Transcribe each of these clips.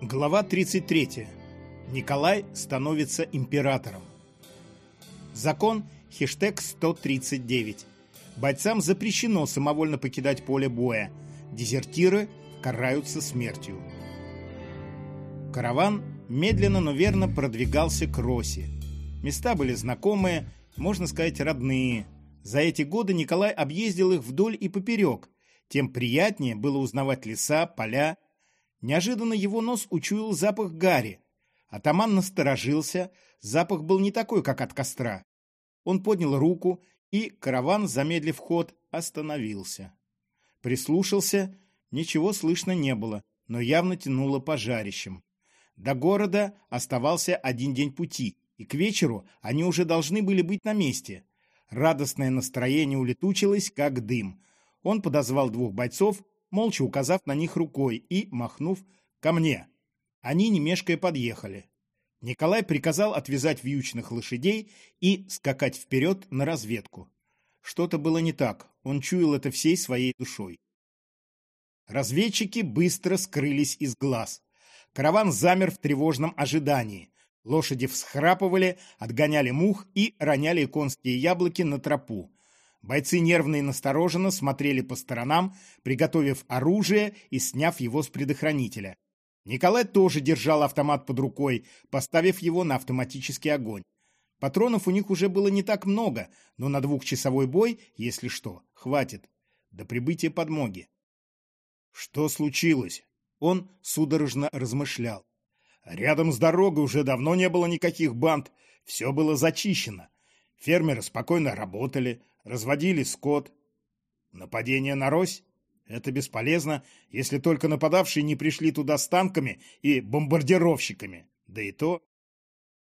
Глава 33. Николай становится императором. Закон хештег 139. Бойцам запрещено самовольно покидать поле боя. Дезертиры караются смертью. Караван медленно, но верно продвигался к Росе. Места были знакомые, можно сказать, родные. За эти годы Николай объездил их вдоль и поперек. Тем приятнее было узнавать леса, поля, Неожиданно его нос учуял запах гари. Атаман насторожился, запах был не такой, как от костра. Он поднял руку, и караван, замедлив ход, остановился. Прислушался, ничего слышно не было, но явно тянуло пожарищем. До города оставался один день пути, и к вечеру они уже должны были быть на месте. Радостное настроение улетучилось, как дым. Он подозвал двух бойцов, молча указав на них рукой и махнув «ко мне». Они, не мешкая, подъехали. Николай приказал отвязать вьючных лошадей и скакать вперед на разведку. Что-то было не так, он чуял это всей своей душой. Разведчики быстро скрылись из глаз. Караван замер в тревожном ожидании. Лошади всхрапывали, отгоняли мух и роняли конские яблоки на тропу. Бойцы нервно и настороженно смотрели по сторонам, приготовив оружие и сняв его с предохранителя. Николай тоже держал автомат под рукой, поставив его на автоматический огонь. Патронов у них уже было не так много, но на двухчасовой бой, если что, хватит. До прибытия подмоги. Что случилось? Он судорожно размышлял. Рядом с дорогой уже давно не было никаких банд, все было зачищено. Фермеры спокойно работали, разводили скот. Нападение на Рось? Это бесполезно, если только нападавшие не пришли туда с танками и бомбардировщиками. Да и то...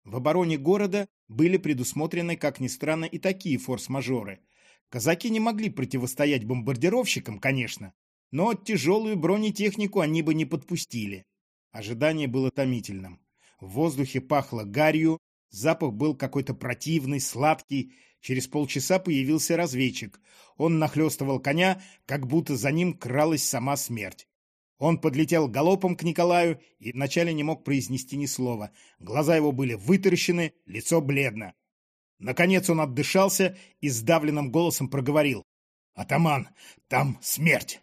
В обороне города были предусмотрены, как ни странно, и такие форс-мажоры. Казаки не могли противостоять бомбардировщикам, конечно, но тяжелую бронетехнику они бы не подпустили. Ожидание было томительным. В воздухе пахло гарью, запах был какой-то противный, сладкий, Через полчаса появился разведчик. Он нахлестывал коня, как будто за ним кралась сама смерть. Он подлетел галопом к Николаю и вначале не мог произнести ни слова. Глаза его были вытаращены, лицо бледно. Наконец он отдышался и сдавленным голосом проговорил. «Атаман, там смерть!»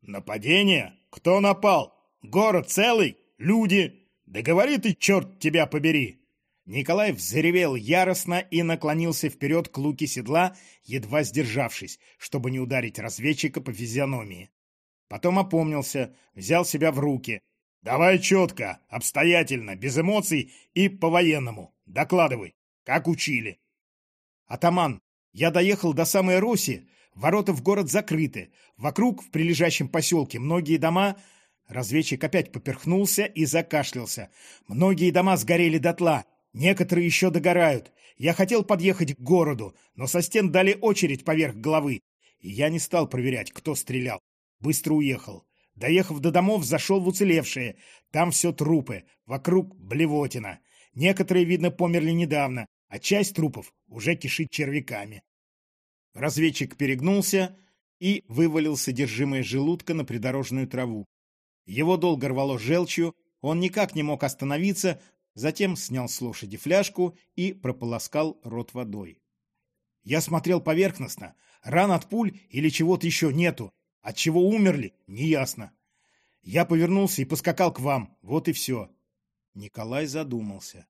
«Нападение? Кто напал? Город целый? Люди? Да говори ты, черт тебя побери!» Николай взревел яростно и наклонился вперед к луке седла, едва сдержавшись, чтобы не ударить разведчика по физиономии. Потом опомнился, взял себя в руки. «Давай четко, обстоятельно, без эмоций и по-военному. Докладывай, как учили». «Атаман, я доехал до самой Роси, ворота в город закрыты. Вокруг, в прилежащем поселке, многие дома...» Разведчик опять поперхнулся и закашлялся. «Многие дома сгорели дотла, Некоторые еще догорают. Я хотел подъехать к городу, но со стен дали очередь поверх головы. И я не стал проверять, кто стрелял. Быстро уехал. Доехав до домов, зашел в уцелевшие. Там все трупы, вокруг блевотина. Некоторые, видно, померли недавно, а часть трупов уже кишит червяками. Разведчик перегнулся и вывалил содержимое желудка на придорожную траву. Его долго рвало желчью, он никак не мог остановиться, Затем снял с лошади фляжку и прополоскал рот водой. Я смотрел поверхностно. Ран от пуль или чего-то еще нету. От чего умерли, неясно. Я повернулся и поскакал к вам. Вот и все. Николай задумался.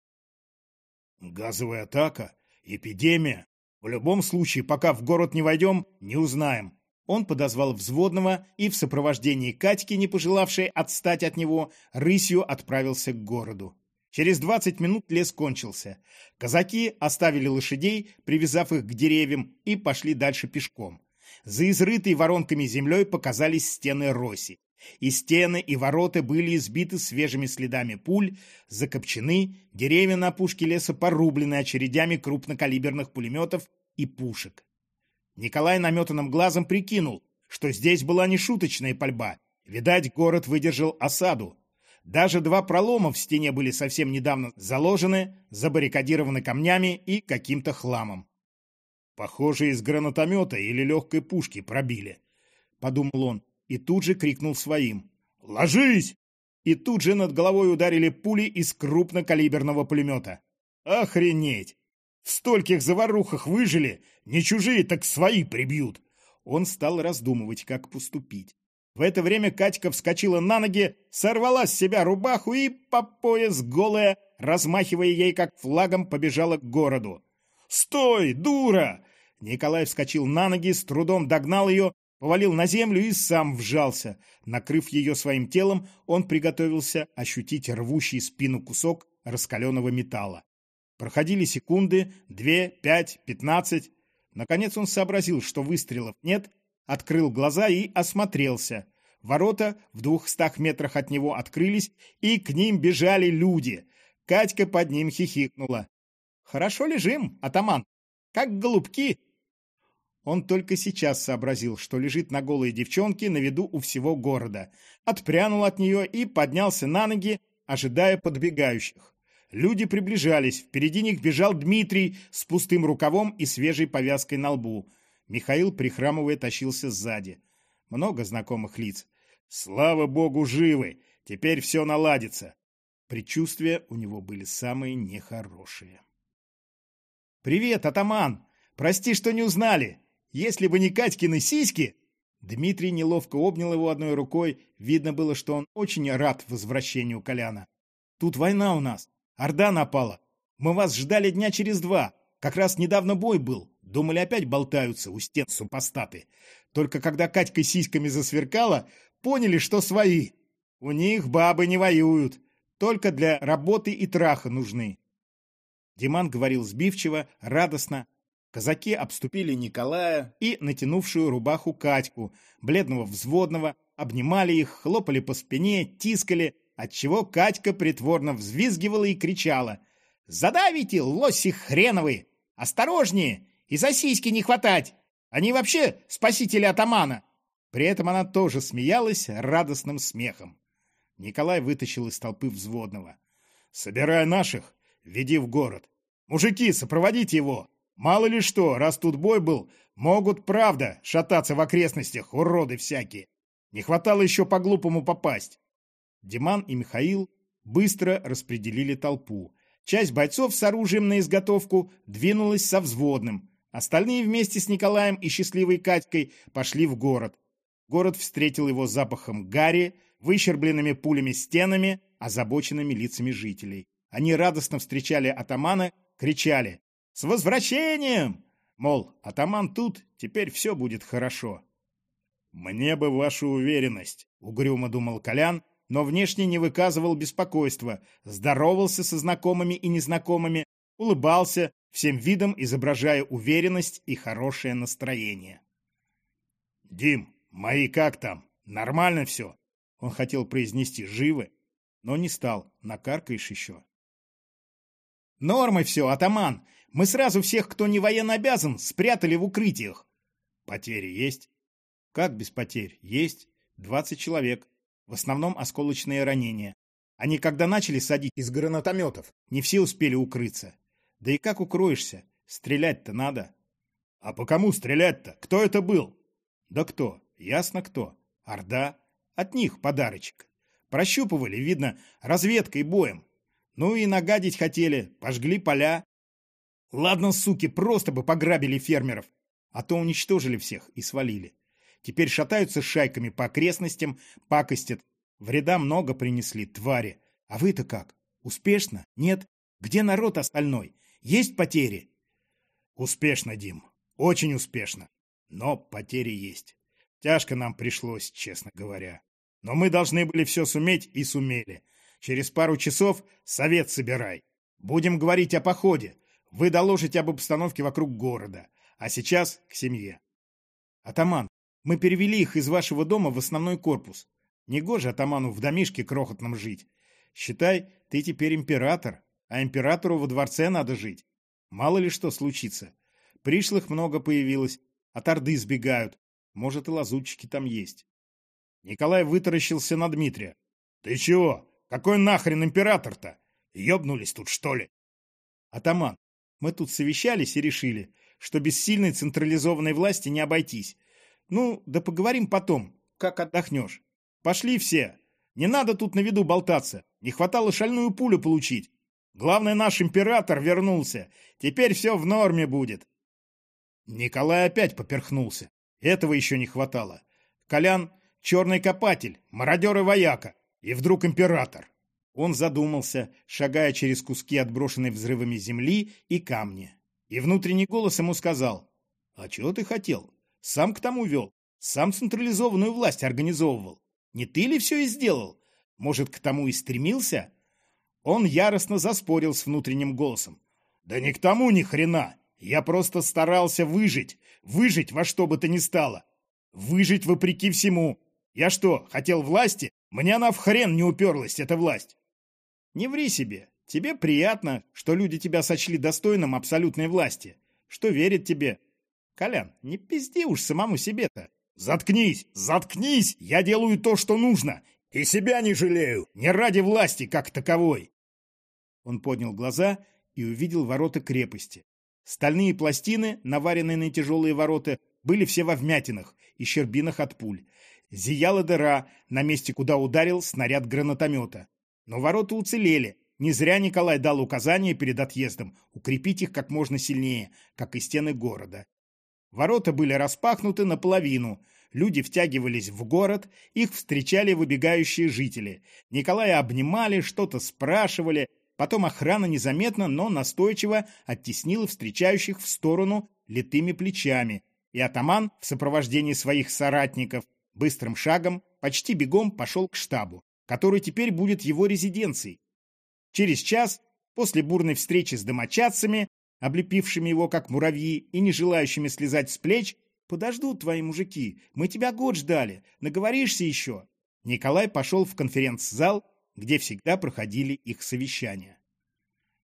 Газовая атака? Эпидемия? В любом случае, пока в город не войдем, не узнаем. Он подозвал взводного и в сопровождении Катьки, не пожелавшей отстать от него, рысью отправился к городу. Через 20 минут лес кончился. Казаки оставили лошадей, привязав их к деревьям, и пошли дальше пешком. За изрытой воронками землей показались стены роси. И стены, и ворота были избиты свежими следами пуль, закопчены, деревья на опушке леса порублены очередями крупнокалиберных пулеметов и пушек. Николай наметанным глазом прикинул, что здесь была не шуточная пальба. Видать, город выдержал осаду, даже два пролома в стене были совсем недавно заложены, забаррикадированы камнями и каким-то хламом. Похоже, из гранатомета или легкой пушки пробили, — подумал он и тут же крикнул своим. «Ложись!» и тут же над головой ударили пули из крупнокалиберного пулемета. Охренеть! В стольких заварухах выжили, не чужие, так свои прибьют. Он стал раздумывать, как поступить. В это время Катька вскочила на ноги, сорвала с себя рубаху и, по пояс голая, размахивая ей как флагом, побежала к городу. «Стой, дура!» Николай вскочил на ноги, с трудом догнал ее, повалил на землю и сам вжался. Накрыв ее своим телом, он приготовился ощутить рвущий спину кусок раскаленного металла. Проходили секунды, две, пять, пятнадцать. Наконец он сообразил, что выстрелов нет, открыл глаза и осмотрелся. Ворота в двухстах метрах от него открылись, и к ним бежали люди. Катька под ним хихикнула. «Хорошо лежим, атаман, как голубки!» Он только сейчас сообразил, что лежит на голой девчонке на виду у всего города. Отпрянул от нее и поднялся на ноги, ожидая подбегающих. Люди приближались, впереди них бежал Дмитрий с пустым рукавом и свежей повязкой на лбу. Михаил, прихрамывая, тащился сзади. Много знакомых лиц. Слава богу, живы! Теперь все наладится. Предчувствия у него были самые нехорошие. «Привет, атаман! Прости, что не узнали! Если бы не Катькины сиськи...» Дмитрий неловко обнял его одной рукой. Видно было, что он очень рад возвращению Коляна. «Тут война у нас. Орда напала. Мы вас ждали дня через два. Как раз недавно бой был. Думали, опять болтаются у стен супостаты. Только когда Катька сиськами засверкала, поняли, что свои. У них бабы не воюют. Только для работы и траха нужны. Диман говорил сбивчиво, радостно, Казаки обступили Николая и натянувшую рубаху Катьку, бледного взводного, обнимали их, хлопали по спине, тискали, отчего Катька притворно взвизгивала и кричала. «Задавите, лоси хреновые! Осторожнее! И за сиськи не хватать! Они вообще спасители атамана!» При этом она тоже смеялась радостным смехом. Николай вытащил из толпы взводного. «Собирай наших, веди в город. Мужики, сопроводите его!» Мало ли что, раз тут бой был, могут, правда, шататься в окрестностях, уроды всякие. Не хватало еще по-глупому попасть. Диман и Михаил быстро распределили толпу. Часть бойцов с оружием на изготовку двинулась со взводным. Остальные вместе с Николаем и счастливой Катькой пошли в город. Город встретил его запахом гари, выщербленными пулями стенами, озабоченными лицами жителей. Они радостно встречали атамана, кричали с возвращением! Мол, атаман тут, теперь все будет хорошо. Мне бы вашу уверенность, угрюмо думал Колян, но внешне не выказывал беспокойства, здоровался со знакомыми и незнакомыми, улыбался, всем видом изображая уверенность и хорошее настроение. «Дим, мои как там? Нормально все?» Он хотел произнести «живы», но не стал, накаркаешь еще. «Нормой все, атаман! Мы сразу всех, кто не военно обязан, спрятали в укрытиях. Потери есть? Как без потерь? Есть. Двадцать человек. В основном осколочные ранения. Они когда начали садить из гранатометов, не все успели укрыться. Да и как укроешься? Стрелять-то надо. А по кому стрелять-то? Кто это был? Да кто? Ясно кто. Орда. От них подарочек. Прощупывали, видно, разведкой боем. Ну и нагадить хотели, пожгли поля, Ладно, суки, просто бы пограбили фермеров, а то уничтожили всех и свалили. Теперь шатаются шайками по окрестностям, пакостят. Вреда много принесли, твари. А вы-то как? Успешно? Нет? Где народ остальной? Есть потери? Успешно, Дим. Очень успешно. Но потери есть. Тяжко нам пришлось, честно говоря. Но мы должны были все суметь и сумели. Через пару часов совет собирай. Будем говорить о походе. Вы доложите об обстановке вокруг города. А сейчас к семье. Атаман, мы перевели их из вашего дома в основной корпус. Негоже атаману в домишке крохотном жить. Считай, ты теперь император, а императору во дворце надо жить. Мало ли что случится. Пришлых много появилось, от Орды сбегают. Может, и лазутчики там есть. Николай вытаращился на Дмитрия. «Ты чего? Какой нахрен император-то? Ёбнулись тут, что ли?» «Атаман, мы тут совещались и решили, что без сильной централизованной власти не обойтись. Ну, да поговорим потом, как отдохнешь. Пошли все. Не надо тут на виду болтаться. Не хватало шальную пулю получить. Главное, наш император вернулся. Теперь все в норме будет. Николай опять поперхнулся. Этого еще не хватало. Колян — черный копатель, мародер и вояка. И вдруг император. Он задумался, шагая через куски отброшенной взрывами земли и камни. И внутренний голос ему сказал, «А чего ты хотел? Сам к тому вел, сам централизованную власть организовывал. Не ты ли все и сделал? Может, к тому и стремился?» Он яростно заспорил с внутренним голосом. «Да не к тому ни хрена! Я просто старался выжить, выжить во что бы то ни стало. Выжить вопреки всему. Я что, хотел власти? Мне она в хрен не уперлась, эта власть. Не ври себе. Тебе приятно, что люди тебя сочли достойным абсолютной власти, что верят тебе. Колян, не пизди уж самому себе-то. Заткнись, заткнись! Я делаю то, что нужно. И себя не жалею, не ради власти как таковой. Он поднял глаза и увидел ворота крепости. Стальные пластины, наваренные на тяжелые ворота, были все во вмятинах и щербинах от пуль. Зияла дыра на месте, куда ударил снаряд гранатомета. Но ворота уцелели. Не зря Николай дал указание перед отъездом укрепить их как можно сильнее, как и стены города. Ворота были распахнуты наполовину. Люди втягивались в город, их встречали выбегающие жители. Николая обнимали, что-то спрашивали. Потом охрана незаметно, но настойчиво оттеснила встречающих в сторону литыми плечами. И атаман в сопровождении своих соратников быстрым шагом, почти бегом пошел к штабу который теперь будет его резиденцией. Через час, после бурной встречи с домочадцами, облепившими его как муравьи и не желающими слезать с плеч, «Подождут твои мужики, мы тебя год ждали, наговоришься еще». Николай пошел в конференц-зал, где всегда проходили их совещания.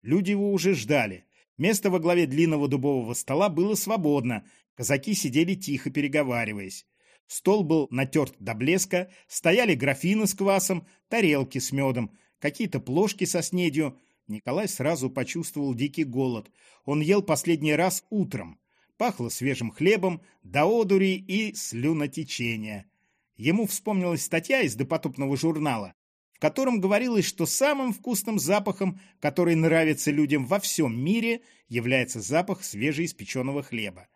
Люди его уже ждали. Место во главе длинного дубового стола было свободно, казаки сидели тихо, переговариваясь. Стол был натерт до блеска, стояли графины с квасом, тарелки с медом, какие-то плошки со снедью. Николай сразу почувствовал дикий голод. Он ел последний раз утром. Пахло свежим хлебом, до одури и слюнотечения. Ему вспомнилась статья из допотопного журнала, в котором говорилось, что самым вкусным запахом, который нравится людям во всем мире, является запах свежеиспеченного хлеба.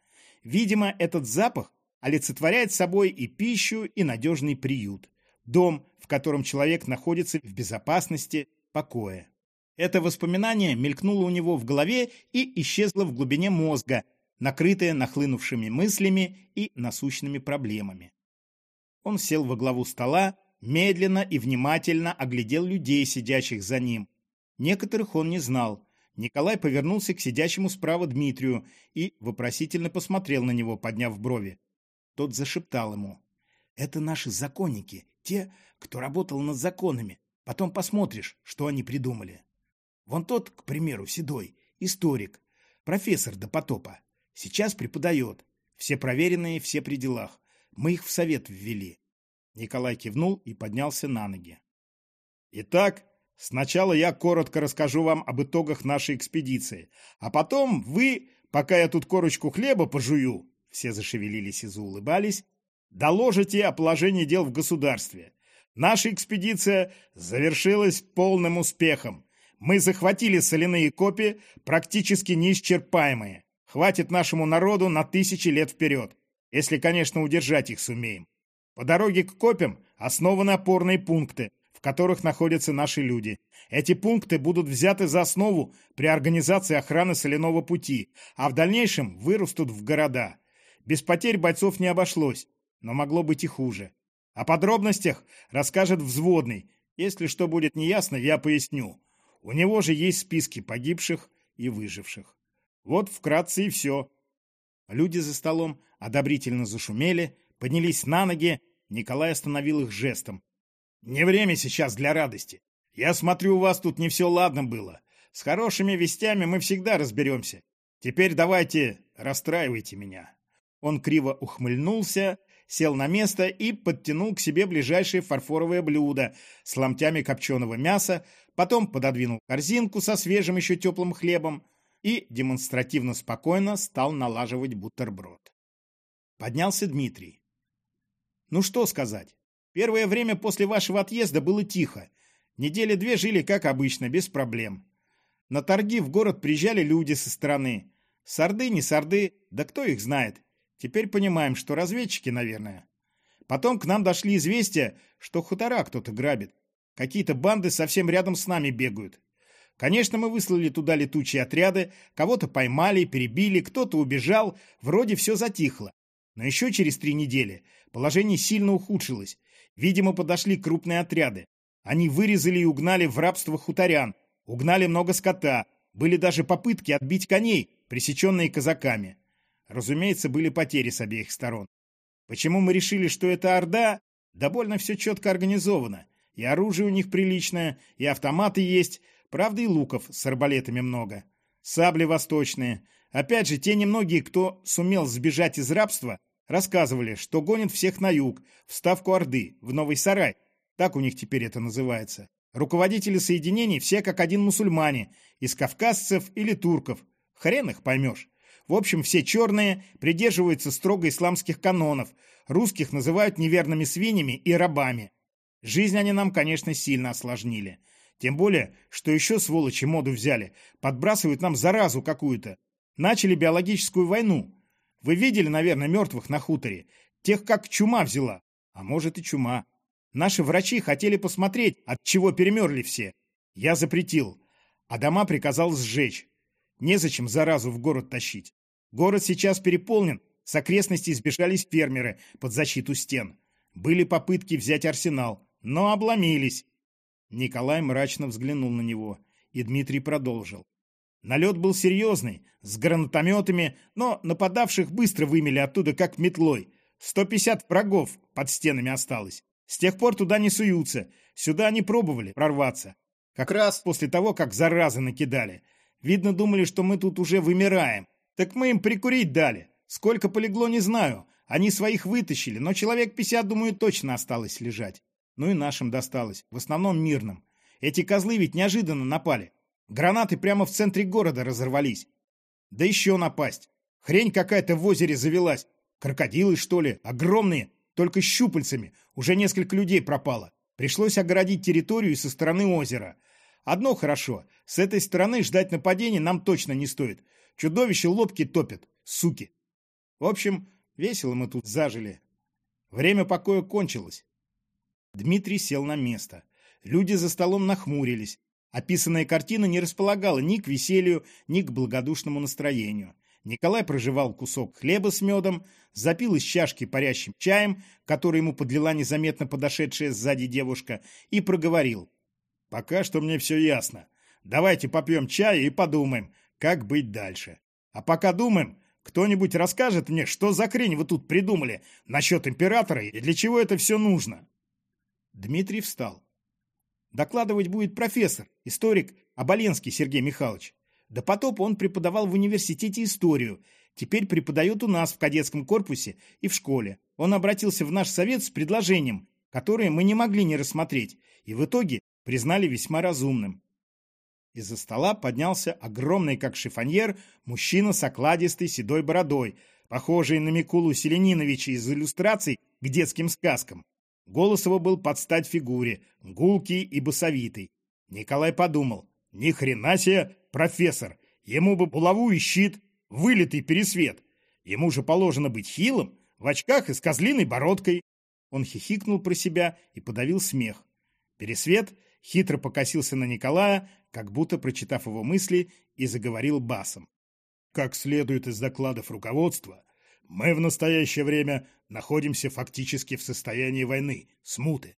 Видимо, этот запах олицетворяет собой и пищу, и надежный приют. Дом, в котором человек находится в безопасности, покое. Это воспоминание мелькнуло у него в голове и исчезло в глубине мозга, накрытое нахлынувшими мыслями и насущными проблемами. Он сел во главу стола, медленно и внимательно оглядел людей, сидящих за ним. Некоторых он не знал. Николай повернулся к сидящему справа Дмитрию и вопросительно посмотрел на него, подняв брови. Тот зашептал ему. «Это наши законники, те, кто работал над законами. Потом посмотришь, что они придумали. Вон тот, к примеру, седой, историк, профессор до потопа. Сейчас преподает. Все проверенные, все при делах. Мы их в совет ввели». Николай кивнул и поднялся на ноги. «Итак, сначала я коротко расскажу вам об итогах нашей экспедиции, а потом вы, пока я тут корочку хлеба пожую, все зашевелились и заулыбались, доложите о положении дел в государстве. Наша экспедиция завершилась полным успехом. Мы захватили соляные копии, практически неисчерпаемые. Хватит нашему народу на тысячи лет вперед, если, конечно, удержать их сумеем. По дороге к копям основаны опорные пункты, в которых находятся наши люди. Эти пункты будут взяты за основу при организации охраны соляного пути, а в дальнейшем вырастут в города. Без потерь бойцов не обошлось, но могло быть и хуже. О подробностях расскажет взводный. Если что будет неясно, я поясню. У него же есть списки погибших и выживших. Вот вкратце и все. Люди за столом одобрительно зашумели, поднялись на ноги. Николай остановил их жестом. «Не время сейчас для радости. Я смотрю, у вас тут не все ладно было. С хорошими вестями мы всегда разберемся. Теперь давайте расстраивайте меня». Он криво ухмыльнулся, сел на место и подтянул к себе ближайшее фарфоровое блюдо с ломтями копченого мяса, потом пододвинул корзинку со свежим еще теплым хлебом и демонстративно спокойно стал налаживать бутерброд. Поднялся Дмитрий. Ну что сказать? Первое время после вашего отъезда было тихо. Недели две жили как обычно, без проблем. На торги в город приезжали люди со стороны. Сарды, не сарды, да кто их знает. Теперь понимаем, что разведчики, наверное. Потом к нам дошли известия, что хутора кто-то грабит. Какие-то банды совсем рядом с нами бегают. Конечно, мы выслали туда летучие отряды, кого-то поймали, перебили, кто-то убежал, вроде все затихло. Но еще через три недели положение сильно ухудшилось. Видимо, подошли крупные отряды. Они вырезали и угнали в рабство хуторян, угнали много скота, были даже попытки отбить коней, пресеченные казаками. Разумеется, были потери с обеих сторон. Почему мы решили, что это Орда? Да больно все четко организовано. И оружие у них приличное, и автоматы есть, правда и луков с арбалетами много. Сабли восточные. Опять же, те немногие, кто сумел сбежать из рабства, рассказывали, что гонят всех на юг, в ставку Орды, в Новый Сарай. Так у них теперь это называется. Руководители соединений все как один мусульмане, из кавказцев или турков. Хрен их поймешь. В общем, все черные придерживаются строго исламских канонов, русских называют неверными свиньями и рабами. Жизнь они нам, конечно, сильно осложнили. Тем более, что еще сволочи моду взяли, подбрасывают нам заразу какую-то. Начали биологическую войну. Вы видели, наверное, мертвых на хуторе? Тех, как чума взяла. А может и чума. Наши врачи хотели посмотреть, от чего перемерли все. Я запретил, а дома приказал сжечь. Незачем заразу в город тащить. Город сейчас переполнен, с окрестностей сбежались фермеры под защиту стен. Были попытки взять арсенал, но обломились. Николай мрачно взглянул на него, и Дмитрий продолжил. Налет был серьезный, с гранатометами, но нападавших быстро вымели оттуда как метлой. 150 врагов под стенами осталось. С тех пор туда не суются, сюда они пробовали прорваться. Как раз после того, как заразы накидали. Видно, думали, что мы тут уже вымираем. Так мы им прикурить дали. Сколько полегло, не знаю. Они своих вытащили, но человек 50, думаю, точно осталось лежать. Ну и нашим досталось, в основном мирным. Эти козлы ведь неожиданно напали. Гранаты прямо в центре города разорвались. Да еще напасть. Хрень какая-то в озере завелась. Крокодилы, что ли, огромные, только щупальцами. Уже несколько людей пропало. Пришлось огородить территорию со стороны озера. Одно хорошо, с этой стороны ждать нападения нам точно не стоит. Чудовище лобки топят, суки. В общем, весело мы тут зажили. Время покоя кончилось. Дмитрий сел на место. Люди за столом нахмурились. Описанная картина не располагала ни к веселью, ни к благодушному настроению. Николай проживал кусок хлеба с медом, запил из чашки парящим чаем, который ему подлила незаметно подошедшая сзади девушка, и проговорил. «Пока что мне все ясно. Давайте попьем чая и подумаем, как быть дальше. А пока думаем, кто-нибудь расскажет мне, что за хрень вы тут придумали насчет императора и для чего это все нужно?» Дмитрий встал. Докладывать будет профессор, историк Оболенский Сергей Михайлович. До потопа он преподавал в университете историю, теперь преподает у нас в кадетском корпусе и в школе. Он обратился в наш совет с предложением, которое мы не могли не рассмотреть, и в итоге признали весьма разумным. Из-за стола поднялся огромный, как шифоньер, мужчина с окладистой седой бородой, похожий на Микулу Селениновича из иллюстраций к детским сказкам. Голос его был под стать фигуре, гулкий и басовитый. Николай подумал, ни хрена себе профессор, ему бы булаву и щит, вылитый пересвет. Ему же положено быть хилым, в очках и с козлиной бородкой. Он хихикнул про себя и подавил смех. Пересвет хитро покосился на Николая, как будто прочитав его мысли, и заговорил басом. Как следует из докладов руководства, мы в настоящее время находимся фактически в состоянии войны, смуты.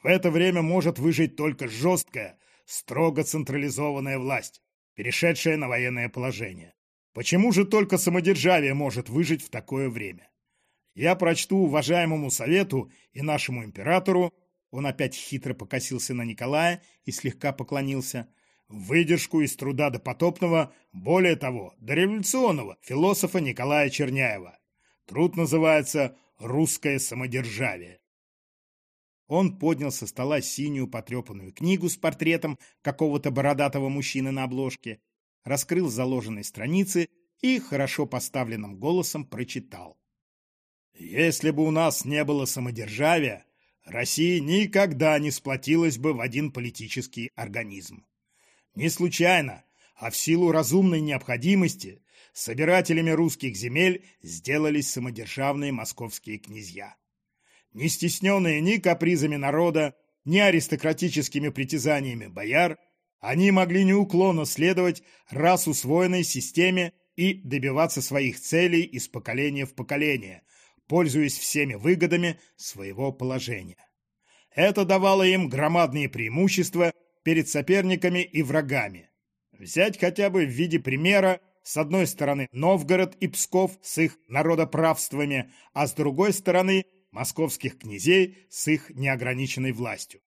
В это время может выжить только жесткая, строго централизованная власть, перешедшая на военное положение. Почему же только самодержавие может выжить в такое время? Я прочту уважаемому совету и нашему императору, он опять хитро покосился на Николая и слегка поклонился, выдержку из труда допотопного, более того, дореволюционного философа Николая Черняева. Труд называется «Русское самодержавие». Он поднял со стола синюю потрепанную книгу с портретом какого-то бородатого мужчины на обложке, раскрыл заложенные страницы и хорошо поставленным голосом прочитал. «Если бы у нас не было самодержавия, Россия никогда не сплотилась бы в один политический организм. Не случайно, а в силу разумной необходимости собирателями русских земель сделались самодержавные московские князья. Не стесненные ни капризами народа, ни аристократическими притязаниями бояр, они могли неуклонно следовать раз усвоенной системе и добиваться своих целей из поколения в поколение, пользуясь всеми выгодами своего положения. Это давало им громадные преимущества перед соперниками и врагами. Взять хотя бы в виде примера с одной стороны Новгород и Псков с их народоправствами, а с другой стороны московских князей с их неограниченной властью.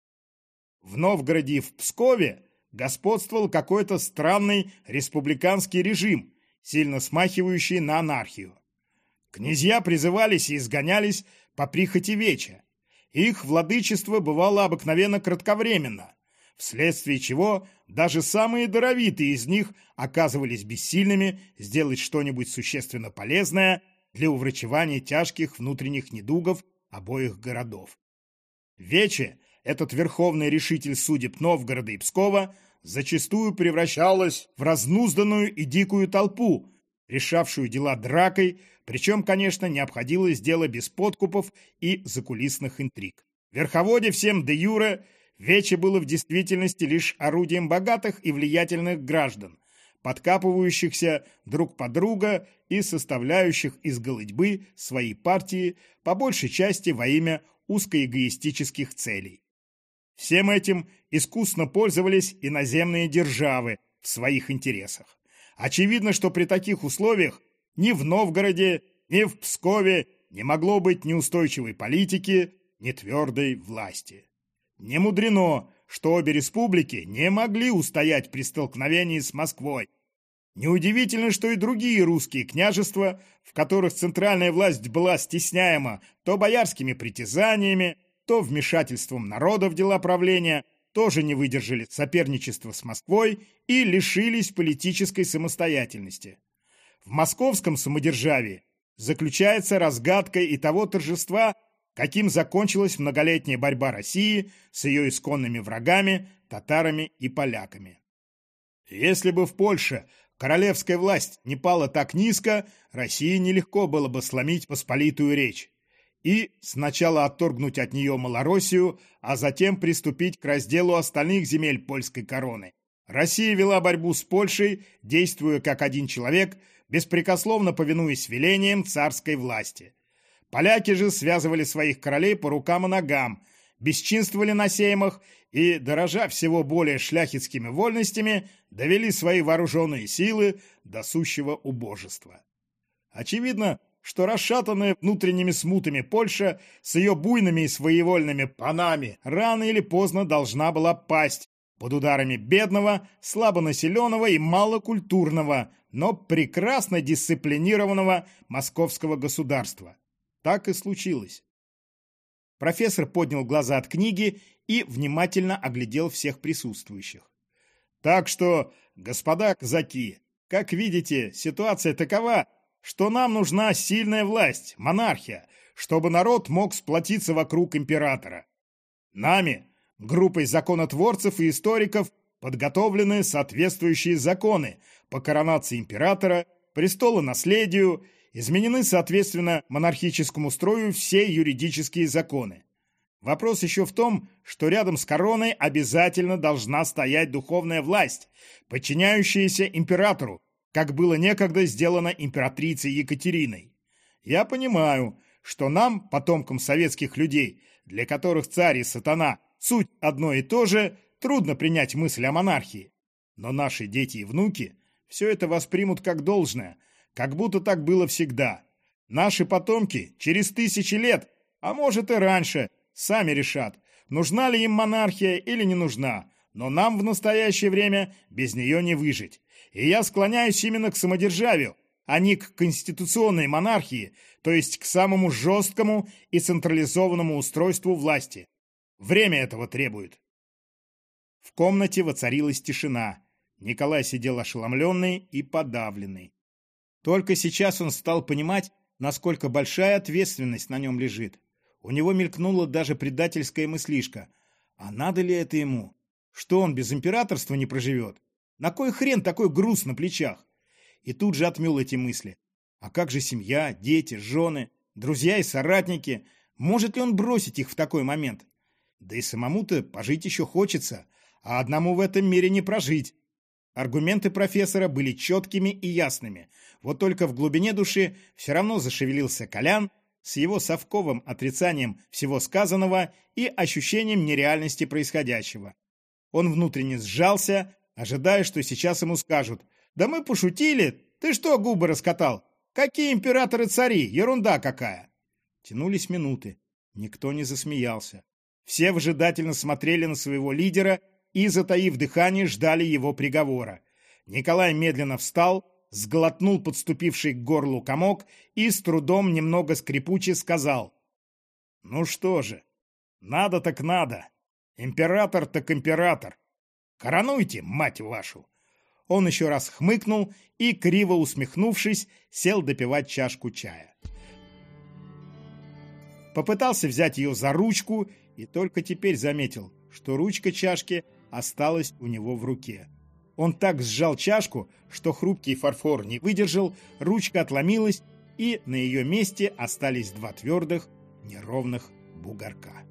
В Новгороде и в Пскове господствовал какой-то странный республиканский режим, сильно смахивающий на анархию. Князья призывались и изгонялись по прихоти веча. Их владычество бывало обыкновенно кратковременно, вследствие чего даже самые даровитые из них оказывались бессильными сделать что-нибудь существенно полезное для уврачевания тяжких внутренних недугов обоих городов. Вече этот верховный решитель судеб Новгорода и Пскова зачастую превращалась в разнузданную и дикую толпу, решавшую дела дракой, причем, конечно, не обходилось дело без подкупов и закулисных интриг. Верховоде всем де юре Вече было в действительности лишь орудием богатых и влиятельных граждан, подкапывающихся друг под друга и составляющих из голытьбы свои партии, по большей части во имя узкоэгоистических целей. Всем этим искусно пользовались иноземные державы в своих интересах. Очевидно, что при таких условиях ни в Новгороде, ни в Пскове не могло быть ни устойчивой политики, ни твердой власти. Не мудрено, что обе республики не могли устоять при столкновении с Москвой. Неудивительно, что и другие русские княжества, в которых центральная власть была стесняема то боярскими притязаниями, то вмешательством народа в дела правления, тоже не выдержали соперничества с Москвой и лишились политической самостоятельности. В московском самодержавии заключается разгадка и того торжества, каким закончилась многолетняя борьба России с ее исконными врагами, татарами и поляками. Если бы в Польше королевская власть не пала так низко, России нелегко было бы сломить посполитую речь и сначала отторгнуть от нее Малороссию, а затем приступить к разделу остальных земель польской короны. Россия вела борьбу с Польшей, действуя как один человек, беспрекословно повинуясь велениям царской власти. Поляки же связывали своих королей по рукам и ногам, бесчинствовали на сеймах и, дорожа всего более шляхетскими вольностями, довели свои вооруженные силы до сущего убожества. Очевидно, что расшатанная внутренними смутами Польша с ее буйными и своевольными панами рано или поздно должна была пасть под ударами бедного, слабонаселенного и малокультурного, но прекрасно дисциплинированного московского государства. Так и случилось. Профессор поднял глаза от книги и внимательно оглядел всех присутствующих. Так что, господа казаки, как видите, ситуация такова, что нам нужна сильная власть, монархия, чтобы народ мог сплотиться вокруг императора. Нами, группой законотворцев и историков, подготовлены соответствующие законы по коронации императора, престола наследию изменены, соответственно, монархическому строю все юридические законы. Вопрос еще в том, что рядом с короной обязательно должна стоять духовная власть, подчиняющаяся императору, как было некогда сделано императрицей Екатериной. Я понимаю, что нам, потомкам советских людей, для которых царь и сатана суть одно и то же, трудно принять мысль о монархии. Но наши дети и внуки все это воспримут как должное – как будто так было всегда. Наши потомки через тысячи лет, а может и раньше, сами решат, нужна ли им монархия или не нужна, но нам в настоящее время без нее не выжить. И я склоняюсь именно к самодержавию, а не к конституционной монархии, то есть к самому жесткому и централизованному устройству власти. Время этого требует. В комнате воцарилась тишина. Николай сидел ошеломленный и подавленный. Только сейчас он стал понимать, насколько большая ответственность на нем лежит. У него мелькнула даже предательская мыслишка. А надо ли это ему? Что он без императорства не проживет? На кой хрен такой груз на плечах? И тут же отмел эти мысли. А как же семья, дети, жены, друзья и соратники? Может ли он бросить их в такой момент? Да и самому-то пожить еще хочется, а одному в этом мире не прожить. Аргументы профессора были четкими и ясными. Вот только в глубине души все равно зашевелился Колян с его совковым отрицанием всего сказанного и ощущением нереальности происходящего. Он внутренне сжался, ожидая, что сейчас ему скажут «Да мы пошутили! Ты что губы раскатал? Какие императоры-цари? Ерунда какая!» Тянулись минуты. Никто не засмеялся. Все выжидательно смотрели на своего лидера и, затаив дыхание, ждали его приговора. Николай медленно встал, сглотнул подступивший к горлу комок и с трудом немного скрипуче сказал. «Ну что же, надо так надо. Император так император. Коронуйте, мать вашу!» Он еще раз хмыкнул и, криво усмехнувшись, сел допивать чашку чая. Попытался взять ее за ручку и только теперь заметил, что ручка чашки осталась у него в руке. Он так сжал чашку, что хрупкий фарфор не выдержал, ручка отломилась, и на ее месте остались два твердых, неровных бугорка.